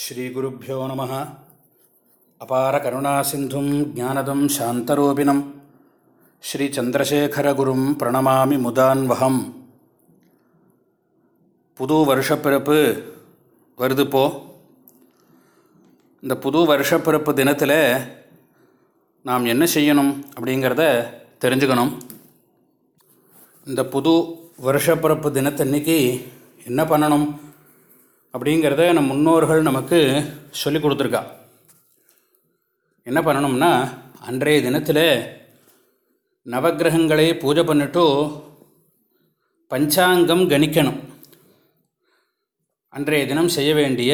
ஸ்ரீகுருப்போ நம. அபார கருணாசிந்தும் ஜானதம் சாந்தரூபிணம். ஸ்ரீச்சந்திரசேகரகுரும் பிரணமாமி முதான்வகம் புது வருஷப்பிறப்பு வருதுப்போ இந்த புது வருஷப்பிறப்பு தினத்தில் நாம் என்ன செய்யணும் அப்படிங்கிறத தெரிஞ்சுக்கணும். இந்த புது வருஷப்பிறப்பு தினத்தன்னைக்கு என்ன பண்ணணும்? அப்படிங்கிறத நம் முன்னோர்கள் நமக்கு சொல்லி கொடுத்துருக்கா. என்ன பண்ணணும்னா அன்றைய தினத்தில் நவகிரகங்களை பூஜை பண்ணிட்டு பஞ்சாங்கம் கணிக்கணும். அன்றைய தினம் செய்ய வேண்டிய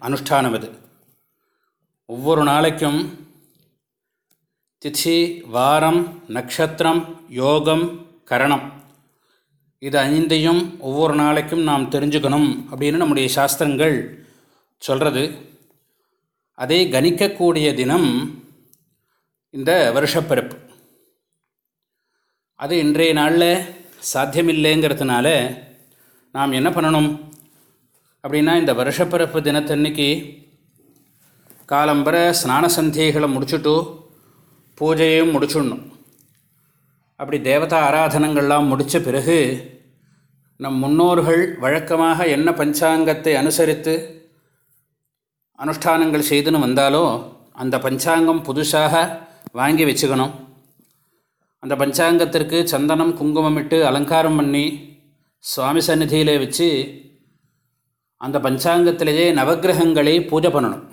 அனுஷ்டானம் இது. ஒவ்வொரு நாளைக்கும் திதி வாரம் நட்சத்திரம் யோகம் கரணம். இது ஐந்தையும் ஒவ்வொரு நாளைக்கும் நாம் தெரிஞ்சுக்கணும் அப்படின்னு நம்முடைய சாஸ்திரங்கள் சொல்கிறது அதை கணிக்கக்கூடிய தினம் இந்த வருஷப்பிறப்பு அது இன்றைய நாளில் சாத்தியமில்லைங்கிறதுனால நாம் என்ன பண்ணணும்? அப்படின்னா இந்த வருஷப்பிறப்பு தினத்தன்னைக்கு காலம்பர ஸ்நான சந்தியைகளை முடிச்சுட்டு பூஜையும் முடிச்சுடணும். அப்படி தேவதா ஆராதனங்கள்லாம் முடித்த பிறகு நம் முன்னோர்கள் வழக்கமாக என்ன பஞ்சாங்கத்தை அனுசரித்து அனுஷ்டானங்கள் செய்துன்னு வந்தாலோ அந்த பஞ்சாங்கம் புதுசாக வாங்கி வச்சுக்கணும். அந்த பஞ்சாங்கத்திற்கு சந்தனம் குங்குமம் இட்டு அலங்காரம் பண்ணி சுவாமி சந்நிதியிலே வச்சு அந்த பஞ்சாங்கத்திலேயே நவகிரகங்களை பூஜை பண்ணணும்.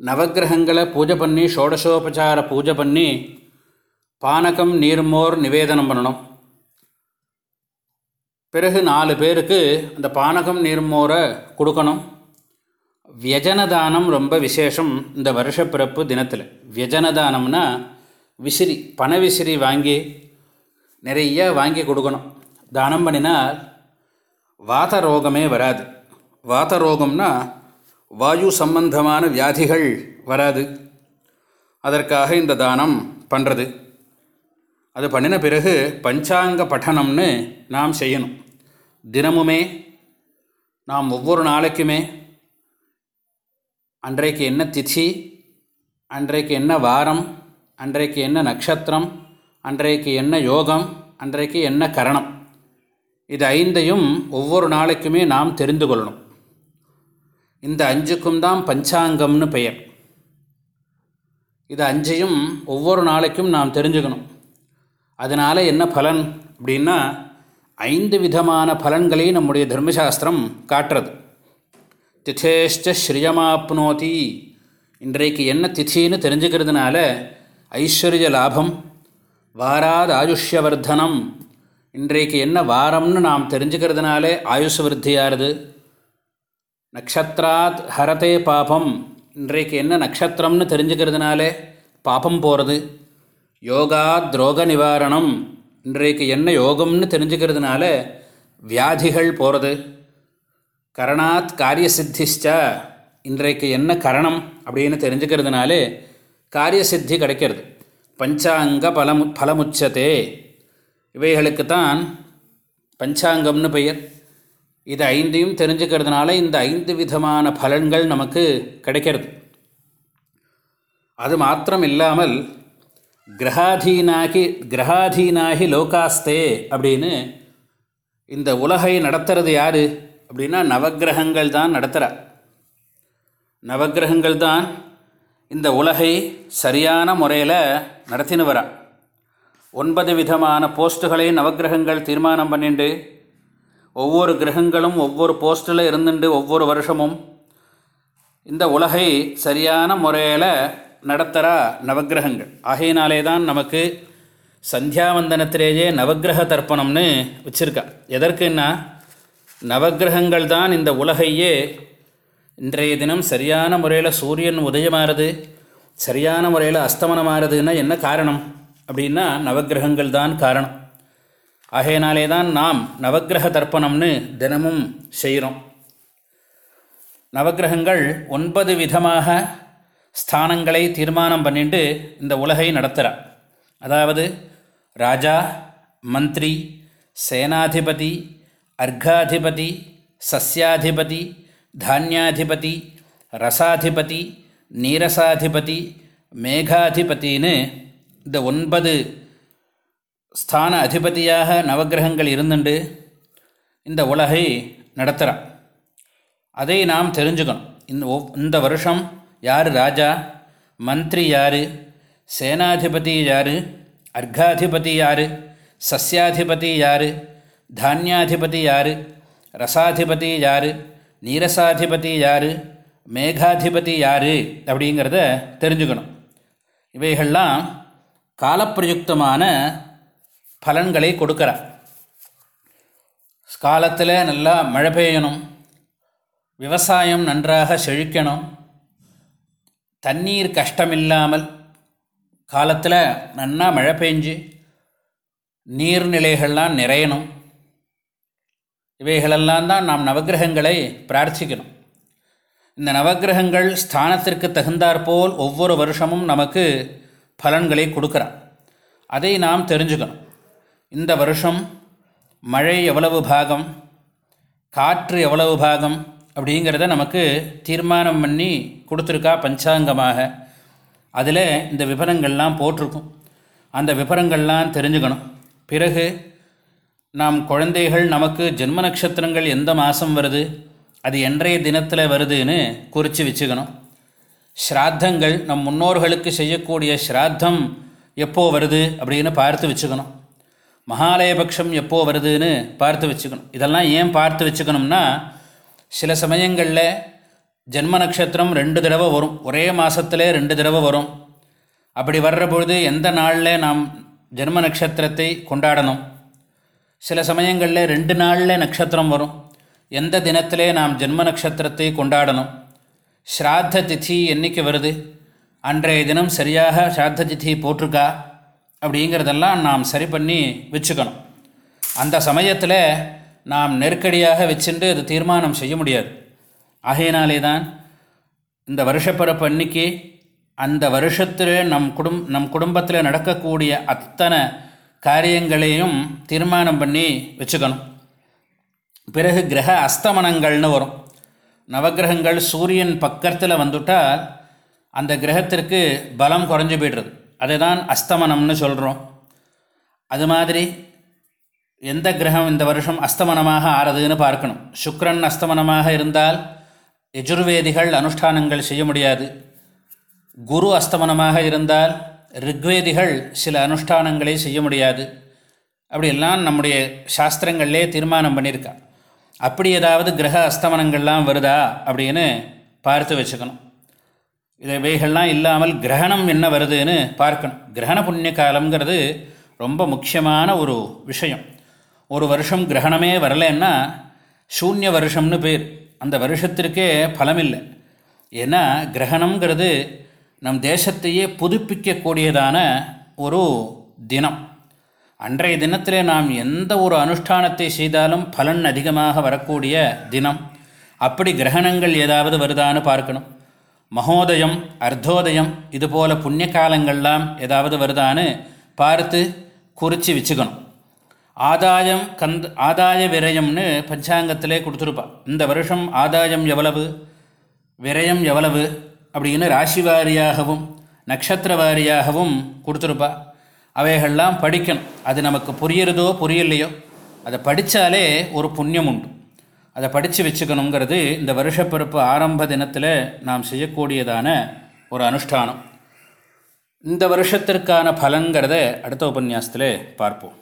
நவகிரகங்களை பூஜை பண்ணி ஷோடசோபச்சார பூஜை பண்ணி பானகம் நீர்மோர் நிவேதனம் பண்ணணும். பிறகு நாலு பேருக்கு அந்த பானகம் நீர்மோரை கொடுக்கணும். வியஜனதானம் ரொம்ப விசேஷம் இந்த வருஷப்பிறப்பு தினத்தில். வியஜனதானம்னா விசிறி பண விசிறி வாங்கி நிறைய வாங்கி கொடுக்கணும். தானம் பண்ணினால் வாத ரோகமே வராது. வாத ரோகம்னா வாயு சம்பந்தமான வியாதிகள் வராது. அதற்காக இந்த தானம் பண்ணுறது அது பண்ணின பிறகு பஞ்சாங்க பட்டனம்னு நாம் செய்யணும். தினமுமே நாம் ஒவ்வொரு நாளைக்குமே அன்றைக்கு என்ன திதி அன்றைக்கு என்ன வாரம் அன்றைக்கு என்ன நட்சத்திரம் அன்றைக்கு என்ன யோகம் அன்றைக்கு என்ன கரணம் இது ஐந்தையும் ஒவ்வொரு நாளைக்குமே நாம் தெரிந்து கொள்ளணும். இந்த அஞ்சுக்கும் தான் பஞ்சாங்கம்னு பெயர். இது அஞ்சையும் ஒவ்வொரு நாளைக்கும் நாம் தெரிஞ்சுக்கணும். அதனால் என்ன பலன் அப்படின்னா ஐந்து விதமான பலன்களை நம்முடைய தர்மசாஸ்திரம் காட்டுறது. திதேஷ்ட ஸ்ரீயமாப்னோதி. இன்றைக்கு என்ன திதின்னு தெரிஞ்சுக்கிறதுனால ஐஸ்வர்ய லாபம் வாராத் ஆயுஷ்யவர்தனம் இன்றைக்கு என்ன வாரம்னு நாம் தெரிஞ்சுக்கிறதுனாலே ஆயுஷ் விருத்தியாகிறது நக்ஷத்ராத் ஹரதே பாபம் இன்றைக்கு என்ன நக்ஷத்திரம்னு தெரிஞ்சுக்கிறதுனாலே பாபம் போகிறது யோகா துரோக நிவாரணம் இன்றைக்கு என்ன யோகம்னு தெரிஞ்சுக்கிறதுனால வியாதிகள் போகிறது கரணாத் காரிய சித்திஷ்டா இன்றைக்கு என்ன கரணம் அப்படின்னு தெரிஞ்சுக்கிறதுனாலே காரிய சித்தி கிடைக்கிறது. பஞ்சாங்க பலமு பலமுச்சத்தே இவைகளுக்கு தான் பஞ்சாங்கம்னு பெயர். இது ஐந்தையும் தெரிஞ்சுக்கிறதுனால இந்த ஐந்து விதமான பலன்கள் நமக்கு கிடைக்கிறது. அது மாத்திரம் இல்லாமல் கிரகாதீனாகி கிரகாதீனாகி லோகாஸ்தே அப்படின்னு இந்த உலகை நடத்துறது யார்? அப்படின்னா நவகிரகங்கள் தான் நடத்துகிறா நவகிரகங்கள் தான் இந்த உலகை சரியான முறையில் நடத்தின்னு வரா. ஒன்பது விதமான போஸ்ட்டுகளை நவகிரகங்கள் தீர்மானம் பண்ணிண்டு ஒவ்வொரு கிரகங்களும் ஒவ்வொரு போஸ்ட்டில் இருந்துட்டு ஒவ்வொரு வருஷமும் இந்த உலகை சரியான முறையில் நடத்தரா நவகிரகங்கள் ஆகையினாலே தான் நமக்கு சந்தியாவந்தனத்திலேயே நவகிரக தர்ப்பணம்னு வச்சுருக்கா. எதற்குன்னா நவகிரகங்கள் தான் இந்த உலகையே இன்றைய தினம் சரியான முறையில் சூரியன் உதயமாகிறது சரியான முறையில் அஸ்தமனமாகிறதுன்னா என்ன காரணம்? அப்படின்னா நவகிரகங்கள் தான் காரணம். ஆகையினாலே தான் நாம் நவகிரக தர்ப்பணம்னு தினமும் செய்கிறோம் நவகிரகங்கள் ஒன்பது விதமாக ஸ்தானங்களை தீர்மானம் பண்ணிட்டு இந்த உலகை நடத்துகிறார் அதாவது ராஜா மந்திரி சேனாதிபதி அர்காதிபதி சஸ்யாதிபதி தானியாதிபதி ரசாதிபதி நீரசாதிபதி மேகாதிபதின்னு இந்த ஒன்பது ஸ்தான அதிபதியாக நவகிரகங்கள் இருந்துண்டு இந்த உலகை நடத்துகிறான் அதை நாம் தெரிஞ்சுக்கணும். இந்த இந்த வருஷம் யார் ராஜா? மந்திரி யார்? சேனாதிபதி யார்? அர்காதிபதி யார்? சஸ்யாதிபதி யார்? தானியாதிபதி யார்? ரசாதிபதி யார்? நீரசாதிபதி யார்? மேகாதிபதி யார்? அப்படிங்கிறத தெரிஞ்சுக்கணும். இவைகள்லாம் காலப்பிரயுக்தமான பலன்களை கொடுக்குறார் காலத்தில் நல்லா மழை பெய்யணும். விவசாயம் நன்றாக செழிக்கணும். தண்ணீர் கஷ்டமில்லாமல் காலத்தில் நன்னா மழை பெஞ்சு நீர்நிலைகள்லாம் நிறையணும். இவைகளெல்லாம் தான் நாம் நவகிரகங்களை பிரார்த்திக்கணும். இந்த நவகிரகங்கள் ஸ்தானத்திற்கு தகுந்தாற்போல் ஒவ்வொரு வருஷமும் நமக்கு பலன்களை கொடுக்குறான். அதை நாம் தெரிஞ்சுக்கணும். இந்த வருஷம் மழை எவ்வளவு பாகம்? காற்று எவ்வளவு பாகம்? அப்படிங்கிறத நமக்கு தீர்மானம் பண்ணி கொடுத்துருக்கா பஞ்சாங்கமாக. அதில் இந்த விவரங்கள்லாம் போட்டிருக்கும். அந்த விவரங்கள்லாம் தெரிஞ்சுக்கணும். பிறகு நாம் குழந்தைகள் நமக்கு ஜென்ம நட்சத்திரங்கள் எந்த மாதம் வருது அது என்றைய தினத்தில் வருதுன்னு குறித்து வச்சுக்கணும். ஸ்ராத்தங்கள் நம் முன்னோர்களுக்கு செய்யக்கூடிய ஸ்ராத்தம் எப்போது வருது அப்படின்னு பார்த்து வச்சுக்கணும். மகாலயபக்ஷம் எப்போது வருதுன்னு பார்த்து வச்சுக்கணும். இதெல்லாம் ஏன் பார்த்து வச்சுக்கணும்னா சில சமயங்களில் ஜென்ம நட்சத்திரம் ரெண்டு தடவை வரும். ஒரே மாதத்தில் ரெண்டு தடவை வரும். அப்படி வர்ற பொழுது எந்த நாளில் நாம் ஜென்ம நட்சத்திரத்தை கொண்டாடணும்? சில சமயங்களில் ரெண்டு நாளில் நட்சத்திரம் வரும். எந்த தினத்திலே நாம் ஜென்ம நட்சத்திரத்தை கொண்டாடணும்? ஸ்ராத்த திதி என்றைக்கு வருது? அன்றைய தினம் சரியாக ஸ்ராத்த திதி போட்டிருக்கா? அப்படிங்கிறதெல்லாம் நாம் சரி பண்ணி வச்சுக்கணும். அந்த சமயத்தில் நாம் நெருக்கடியாக வச்சுட்டு அது தீர்மானம் செய்ய முடியாது. ஆகையினாலே தான் இந்த வருஷப்பிறப்பு அன்னைக்கு அந்த வருஷத்தில் நம் குடும் நம் குடும்பத்தில் நடக்கக்கூடிய அத்தனை காரியங்களையும் தீர்மானம் பண்ணி வச்சுக்கணும். பிறகு கிரக அஸ்தமனங்கள்னு வரும். நவகிரகங்கள் சூரியன் பக்கத்தில் வந்துட்டால் அந்த கிரகத்திற்கு பலம் குறைஞ்சி போய்டுறது. அதை தான் அஸ்தமனம்னு சொல்கிறோம் அது மாதிரி எந்த கிரகம் இந்த வருஷம் அஸ்தமனமாக ஆறதுன்னு பார்க்கணும். சுக்ரன் அஸ்தமனமாக இருந்தால் எஜுர்வேதிகள் அனுஷ்டானங்கள் செய்ய முடியாது. குரு அஸ்தமனமாக இருந்தால் ரிக்வேதிகள் சில அனுஷ்டானங்களை செய்ய முடியாது. அப்படியெல்லாம் நம்முடைய சாஸ்திரங்கள்லே தீர்மானம் பண்ணியிருக்கா. அப்படி ஏதாவது கிரக அஸ்தமனங்கள்லாம் வருதா அப்படின்னு பார்த்து வச்சுக்கணும். இவைகள்லாம் இல்லாமல் கிரகணம் என்ன வருதுன்னு பார்க்கணும். கிரகண புண்ணிய காலங்கிறது ரொம்ப முக்கியமான ஒரு விஷயம். ஒரு வருஷம் கிரகணமே வரலன்னா சூன்ய வருஷம்னு பேர். அந்த வருஷத்திற்கே பலமில்லை. ஏன்னா கிரகணங்கிறது நம் தேசத்தையே புதுப்பிக்கக்கூடியதான ஒரு தினம். அன்றைய தினத்தில் நாம் எந்த ஒரு அனுஷ்டானத்தை செய்தாலும் பலன் அதிகமாக வரக்கூடிய தினம். அப்படி கிரகணங்கள் ஏதாவது வருதான்னு பார்க்கணும். மகோதயம் அர்த்தோதயம் இதுபோல் புண்ணிய காலங்கள்லாம் ஏதாவது வருதான்னு பார்த்து குறித்து வச்சுக்கணும். ஆதாயம் கந்த ஆதாய விரயம்னு பஞ்சாங்கத்திலே கொடுத்துருப்பா. இந்த வருஷம் ஆதாயம் எவ்வளவு? விரயம் எவ்வளவு? அப்படின்னு ராசி வாரியாகவும் நட்சத்திர வாரியாகவும் கொடுத்துருப்பா. அவைகள்லாம் படிக்கணும். அது நமக்கு புரியறதோ புரியலையோ அதை படித்தாலே ஒரு புண்ணியம் உண்டு. அதை படித்து வச்சுக்கணுங்கிறது இந்த வருஷப்பிறப்பு ஆரம்ப தினத்தில் நாம் செய்யக்கூடியதான ஒரு அனுஷ்டானம். இந்த வருஷத்திற்கான பலன்கிறத அடுத்த உபன்யாசத்தில் பார்ப்போம்.